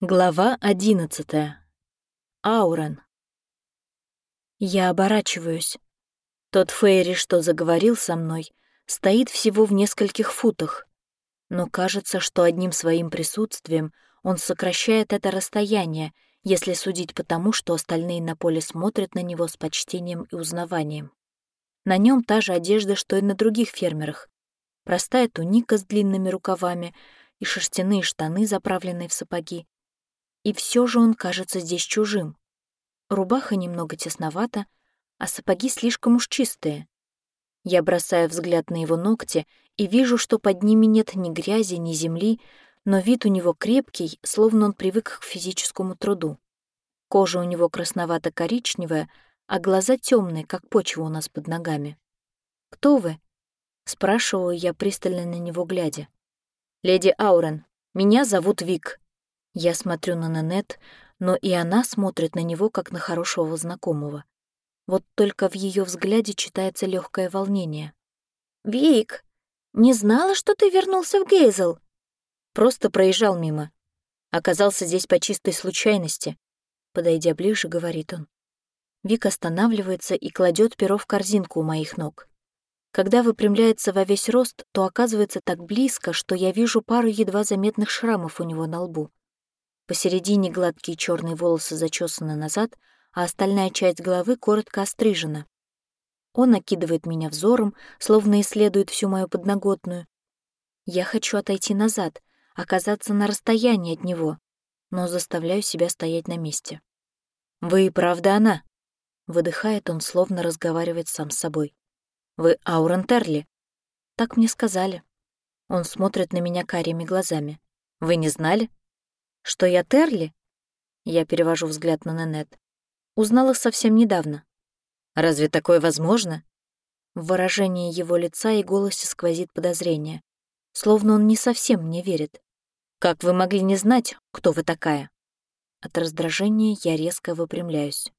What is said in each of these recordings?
Глава одиннадцатая. Аурен. Я оборачиваюсь. Тот Фейри, что заговорил со мной, стоит всего в нескольких футах, но кажется, что одним своим присутствием он сокращает это расстояние, если судить по тому, что остальные на поле смотрят на него с почтением и узнаванием. На нем та же одежда, что и на других фермерах. Простая туника с длинными рукавами и шерстяные штаны, заправленные в сапоги, и все же он кажется здесь чужим. Рубаха немного тесновата, а сапоги слишком уж чистые. Я бросаю взгляд на его ногти и вижу, что под ними нет ни грязи, ни земли, но вид у него крепкий, словно он привык к физическому труду. Кожа у него красновато-коричневая, а глаза темные, как почва у нас под ногами. «Кто вы?» — спрашиваю я, пристально на него глядя. «Леди Аурен, меня зовут Вик», я смотрю на Нанет, но и она смотрит на него, как на хорошего знакомого. Вот только в ее взгляде читается легкое волнение. «Вик, не знала, что ты вернулся в Гейзел?» Просто проезжал мимо. Оказался здесь по чистой случайности. Подойдя ближе, говорит он. Вик останавливается и кладет перо в корзинку у моих ног. Когда выпрямляется во весь рост, то оказывается так близко, что я вижу пару едва заметных шрамов у него на лбу. Посередине гладкие черные волосы зачесаны назад, а остальная часть головы коротко острижена. Он окидывает меня взором, словно исследует всю мою подноготную. Я хочу отойти назад, оказаться на расстоянии от него, но заставляю себя стоять на месте. «Вы и правда она?» — выдыхает он, словно разговаривает сам с собой. «Вы Аурен Терли?» «Так мне сказали». Он смотрит на меня карими глазами. «Вы не знали?» Что я Терли? Я перевожу взгляд на Нанет. Узнала совсем недавно. Разве такое возможно? В выражении его лица и голосе сквозит подозрение, словно он не совсем мне верит. Как вы могли не знать, кто вы такая? От раздражения я резко выпрямляюсь.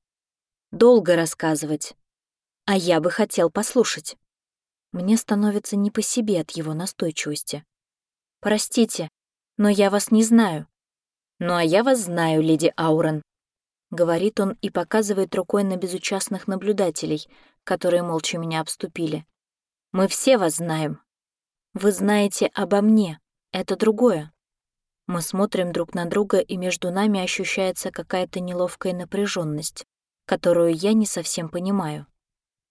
Долго рассказывать. А я бы хотел послушать. Мне становится не по себе от его настойчивости. Простите, но я вас не знаю. «Ну а я вас знаю, леди Аурен», — говорит он и показывает рукой на безучастных наблюдателей, которые молча меня обступили. «Мы все вас знаем. Вы знаете обо мне. Это другое». Мы смотрим друг на друга, и между нами ощущается какая-то неловкая напряженность, которую я не совсем понимаю.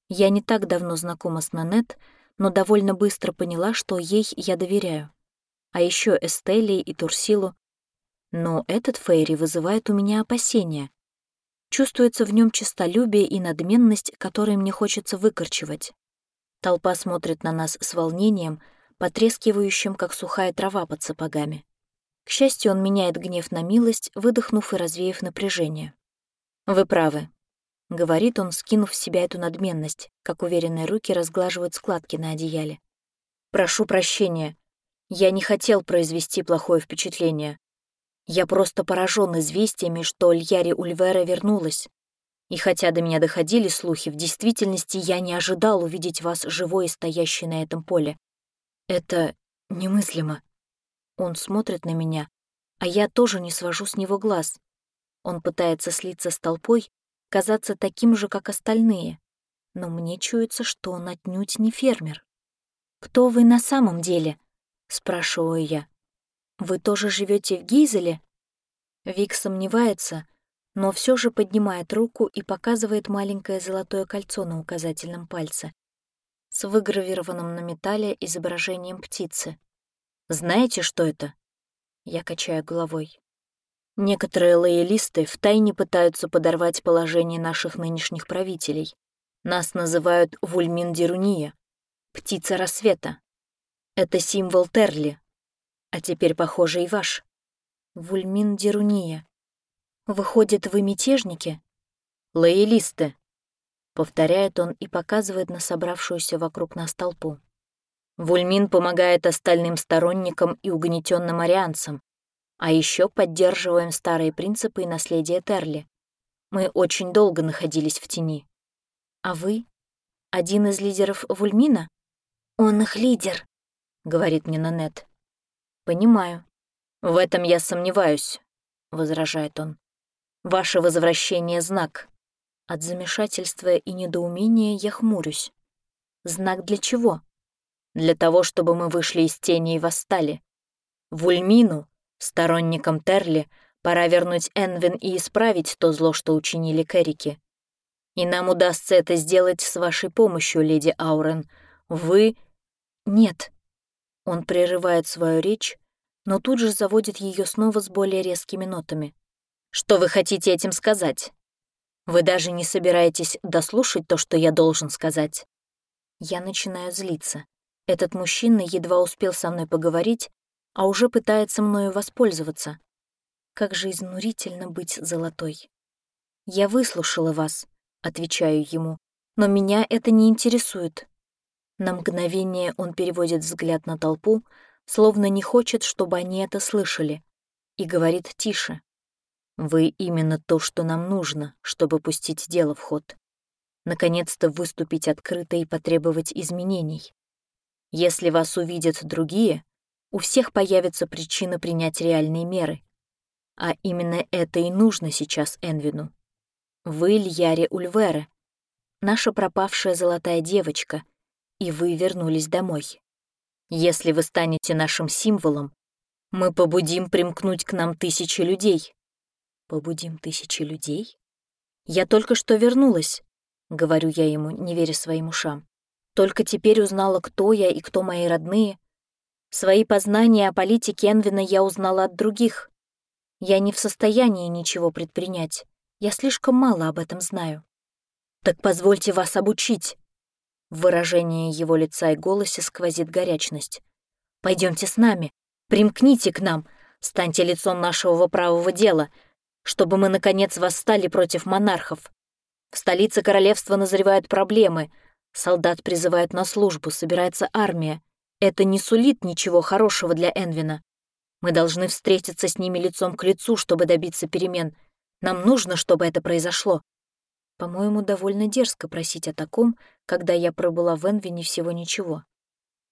Я не так давно знакома с Нанет, но довольно быстро поняла, что ей я доверяю. А еще Эстелии и Турсилу но этот Фейри вызывает у меня опасения. Чувствуется в нем честолюбие и надменность, которые мне хочется выкорчевать. Толпа смотрит на нас с волнением, потрескивающим, как сухая трава под сапогами. К счастью, он меняет гнев на милость, выдохнув и развеяв напряжение. «Вы правы», — говорит он, скинув с себя эту надменность, как уверенные руки разглаживают складки на одеяле. «Прошу прощения. Я не хотел произвести плохое впечатление. Я просто поражен известиями, что Льяри Ульвера вернулась. И хотя до меня доходили слухи, в действительности я не ожидал увидеть вас живой и стоящей на этом поле. Это немыслимо. Он смотрит на меня, а я тоже не свожу с него глаз. Он пытается слиться с толпой, казаться таким же, как остальные. Но мне чуется, что он отнюдь не фермер. «Кто вы на самом деле?» — спрашиваю я. «Вы тоже живете в Гейзеле?» Вик сомневается, но все же поднимает руку и показывает маленькое золотое кольцо на указательном пальце с выгравированным на металле изображением птицы. «Знаете, что это?» Я качаю головой. Некоторые лоялисты втайне пытаются подорвать положение наших нынешних правителей. Нас называют Вульмин-Деруния, птица рассвета. Это символ Терли, а теперь, похоже, и ваш. Вульмин Деруния. Выходит, вы мятежники? Лоялисты, повторяет он и показывает на собравшуюся вокруг нас толпу. Вульмин помогает остальным сторонникам и угнетенным арианцам, а еще поддерживаем старые принципы и наследие Терли. Мы очень долго находились в тени. А вы? Один из лидеров Вульмина? Он их лидер, говорит мне Нанет. Понимаю. В этом я сомневаюсь. — возражает он. «Ваше возвращение — знак». От замешательства и недоумения я хмурюсь. «Знак для чего?» «Для того, чтобы мы вышли из тени и восстали. В Ульмину, сторонникам Терли, пора вернуть Энвин и исправить то зло, что учинили Кэрики. И нам удастся это сделать с вашей помощью, леди Аурен. Вы...» «Нет». Он прерывает свою речь, но тут же заводит ее снова с более резкими нотами. «Что вы хотите этим сказать? Вы даже не собираетесь дослушать то, что я должен сказать?» Я начинаю злиться. Этот мужчина едва успел со мной поговорить, а уже пытается мною воспользоваться. Как же изнурительно быть золотой. «Я выслушала вас», — отвечаю ему, «но меня это не интересует». На мгновение он переводит взгляд на толпу, словно не хочет, чтобы они это слышали, и говорит тише. «Вы именно то, что нам нужно, чтобы пустить дело в ход. Наконец-то выступить открыто и потребовать изменений. Если вас увидят другие, у всех появится причина принять реальные меры. А именно это и нужно сейчас Энвину. Вы Льяре Ульвере, наша пропавшая золотая девочка, и вы вернулись домой. Если вы станете нашим символом, мы побудим примкнуть к нам тысячи людей. Побудим тысячи людей? Я только что вернулась, — говорю я ему, не веря своим ушам. Только теперь узнала, кто я и кто мои родные. Свои познания о политике Энвина я узнала от других. Я не в состоянии ничего предпринять. Я слишком мало об этом знаю. Так позвольте вас обучить. В выражении его лица и голосе сквозит горячность. «Пойдемте с нами, примкните к нам, станьте лицом нашего правого дела, чтобы мы, наконец, восстали против монархов. В столице королевства назревают проблемы, солдат призывают на службу, собирается армия. Это не сулит ничего хорошего для Энвина. Мы должны встретиться с ними лицом к лицу, чтобы добиться перемен. Нам нужно, чтобы это произошло. По-моему, довольно дерзко просить о таком, когда я пробыла в Энвине всего ничего.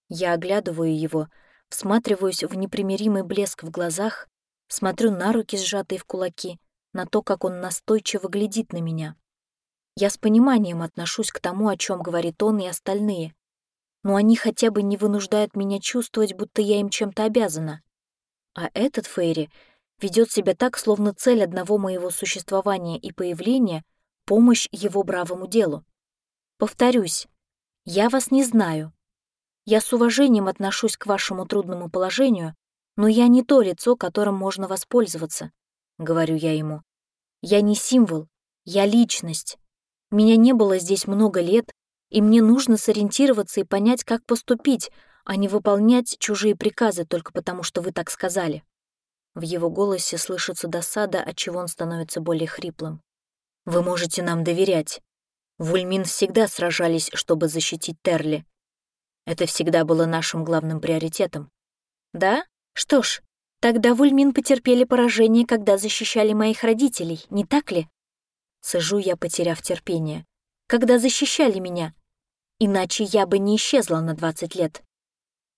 Я оглядываю его, всматриваюсь в непримиримый блеск в глазах, смотрю на руки, сжатые в кулаки, на то, как он настойчиво глядит на меня. Я с пониманием отношусь к тому, о чем говорит он и остальные, но они хотя бы не вынуждают меня чувствовать, будто я им чем-то обязана. А этот Фейри ведет себя так, словно цель одного моего существования и появления — помощь его бравому делу. Повторюсь, я вас не знаю. Я с уважением отношусь к вашему трудному положению, но я не то лицо, которым можно воспользоваться, — говорю я ему. Я не символ, я личность. Меня не было здесь много лет, и мне нужно сориентироваться и понять, как поступить, а не выполнять чужие приказы только потому, что вы так сказали. В его голосе слышится досада, отчего он становится более хриплым. Вы можете нам доверять. В Ульмин всегда сражались, чтобы защитить Терли. Это всегда было нашим главным приоритетом. Да? Что ж, тогда в Ульмин потерпели поражение, когда защищали моих родителей, не так ли? Сижу я, потеряв терпение. Когда защищали меня. Иначе я бы не исчезла на 20 лет.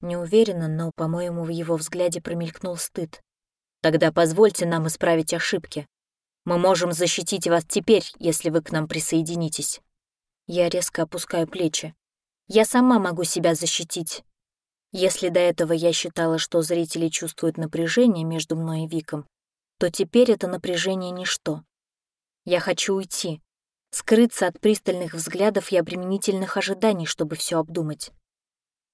Не уверена, но, по-моему, в его взгляде промелькнул стыд. Тогда позвольте нам исправить ошибки. Мы можем защитить вас теперь, если вы к нам присоединитесь». Я резко опускаю плечи. Я сама могу себя защитить. Если до этого я считала, что зрители чувствуют напряжение между мной и Виком, то теперь это напряжение — ничто. Я хочу уйти, скрыться от пристальных взглядов и обременительных ожиданий, чтобы все обдумать.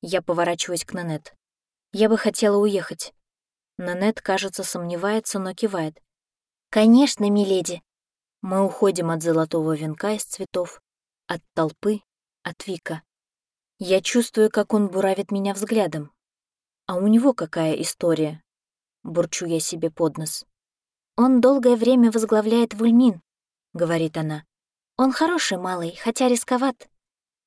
Я поворачиваюсь к Нанет. Я бы хотела уехать. Нанет, кажется, сомневается, но кивает. «Конечно, миледи». Мы уходим от золотого венка из цветов, от толпы, от Вика. Я чувствую, как он буравит меня взглядом. А у него какая история? Бурчу я себе под нос. «Он долгое время возглавляет Вульмин», — говорит она. «Он хороший малый, хотя рисковат.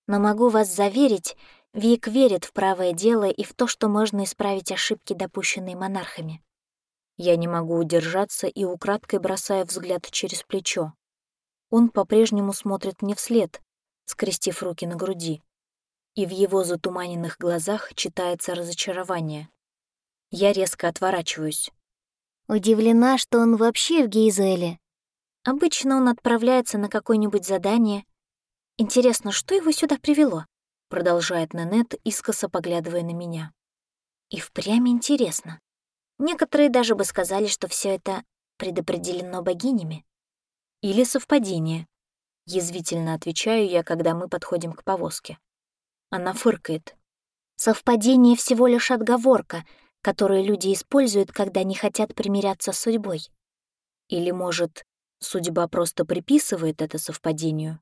Но могу вас заверить, Вик верит в правое дело и в то, что можно исправить ошибки, допущенные монархами. Я не могу удержаться и украдкой бросаю взгляд через плечо. Он по-прежнему смотрит мне вслед, скрестив руки на груди, и в его затуманенных глазах читается разочарование. Я резко отворачиваюсь. Удивлена, что он вообще в Гейзеле. Обычно он отправляется на какое-нибудь задание. Интересно, что его сюда привело? Продолжает Нанет, искоса поглядывая на меня. И впрямь интересно. Некоторые даже бы сказали, что все это предопределено богинями. Или совпадение. Язвительно отвечаю я, когда мы подходим к повозке. Она фыркает. Совпадение всего лишь отговорка, которую люди используют, когда не хотят примиряться с судьбой. Или, может, судьба просто приписывает это совпадению?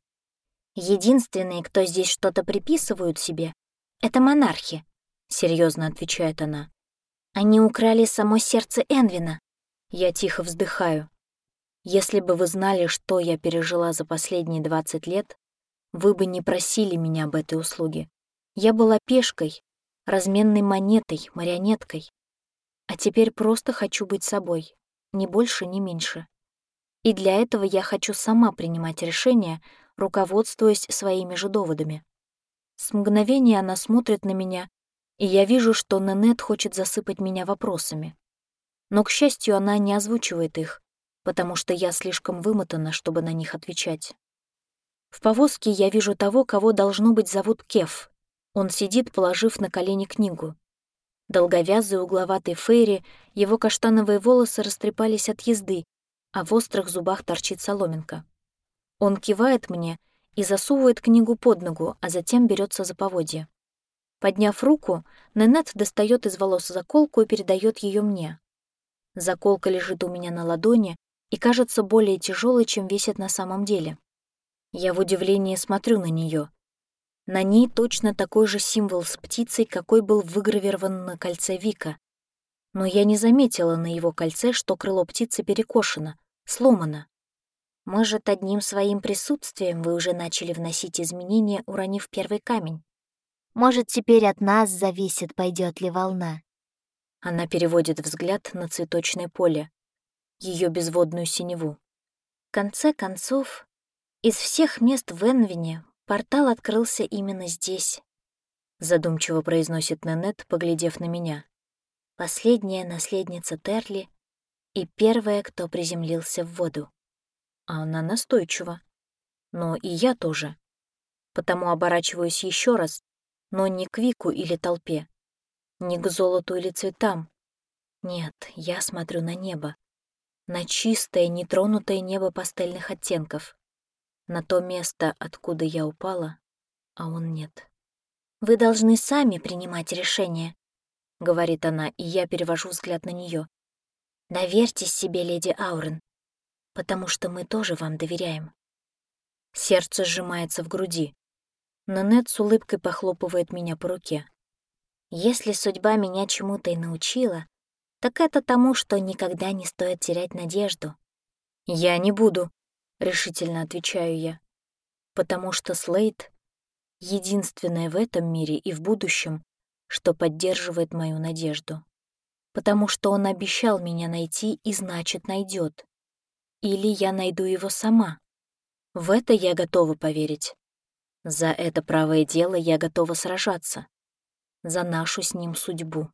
Единственные, кто здесь что-то приписывают себе, — это монархи, — серьезно отвечает она. Они украли само сердце Энвина. Я тихо вздыхаю. Если бы вы знали, что я пережила за последние 20 лет, вы бы не просили меня об этой услуге. Я была пешкой, разменной монетой, марионеткой. А теперь просто хочу быть собой, ни больше, ни меньше. И для этого я хочу сама принимать решения, руководствуясь своими же доводами. С мгновения она смотрит на меня, и я вижу, что Нанет хочет засыпать меня вопросами. Но, к счастью, она не озвучивает их, потому что я слишком вымотана, чтобы на них отвечать. В повозке я вижу того, кого, должно быть, зовут Кеф. Он сидит, положив на колени книгу. Долговязый угловатый Фейри, его каштановые волосы растрепались от езды, а в острых зубах торчит соломинка. Он кивает мне и засовывает книгу под ногу, а затем берется за поводья. Подняв руку, Ненет достает из волос заколку и передает ее мне. Заколка лежит у меня на ладони, и кажется более тяжелой, чем весит на самом деле. Я в удивлении смотрю на нее. На ней точно такой же символ с птицей, какой был выгравирован на кольце Вика. Но я не заметила на его кольце, что крыло птицы перекошено, сломано. Может, одним своим присутствием вы уже начали вносить изменения, уронив первый камень? Может, теперь от нас зависит, пойдет ли волна. Она переводит взгляд на цветочное поле ее безводную синеву. В конце концов, из всех мест в Энвине портал открылся именно здесь, задумчиво произносит Нанет, поглядев на меня. Последняя наследница Терли и первая, кто приземлился в воду. А она настойчива. Но и я тоже. Потому оборачиваюсь еще раз, но не к Вику или толпе, не к золоту или цветам. Нет, я смотрю на небо на чистое, нетронутое небо пастельных оттенков, на то место, откуда я упала, а он нет. «Вы должны сами принимать решение», — говорит она, и я перевожу взгляд на нее. «Доверьтесь себе, леди Аурен, потому что мы тоже вам доверяем». Сердце сжимается в груди. Нанет с улыбкой похлопывает меня по руке. «Если судьба меня чему-то и научила, так это тому, что никогда не стоит терять надежду. «Я не буду», — решительно отвечаю я, потому что Слейд — единственное в этом мире и в будущем, что поддерживает мою надежду. Потому что он обещал меня найти и, значит, найдет. Или я найду его сама. В это я готова поверить. За это правое дело я готова сражаться. За нашу с ним судьбу.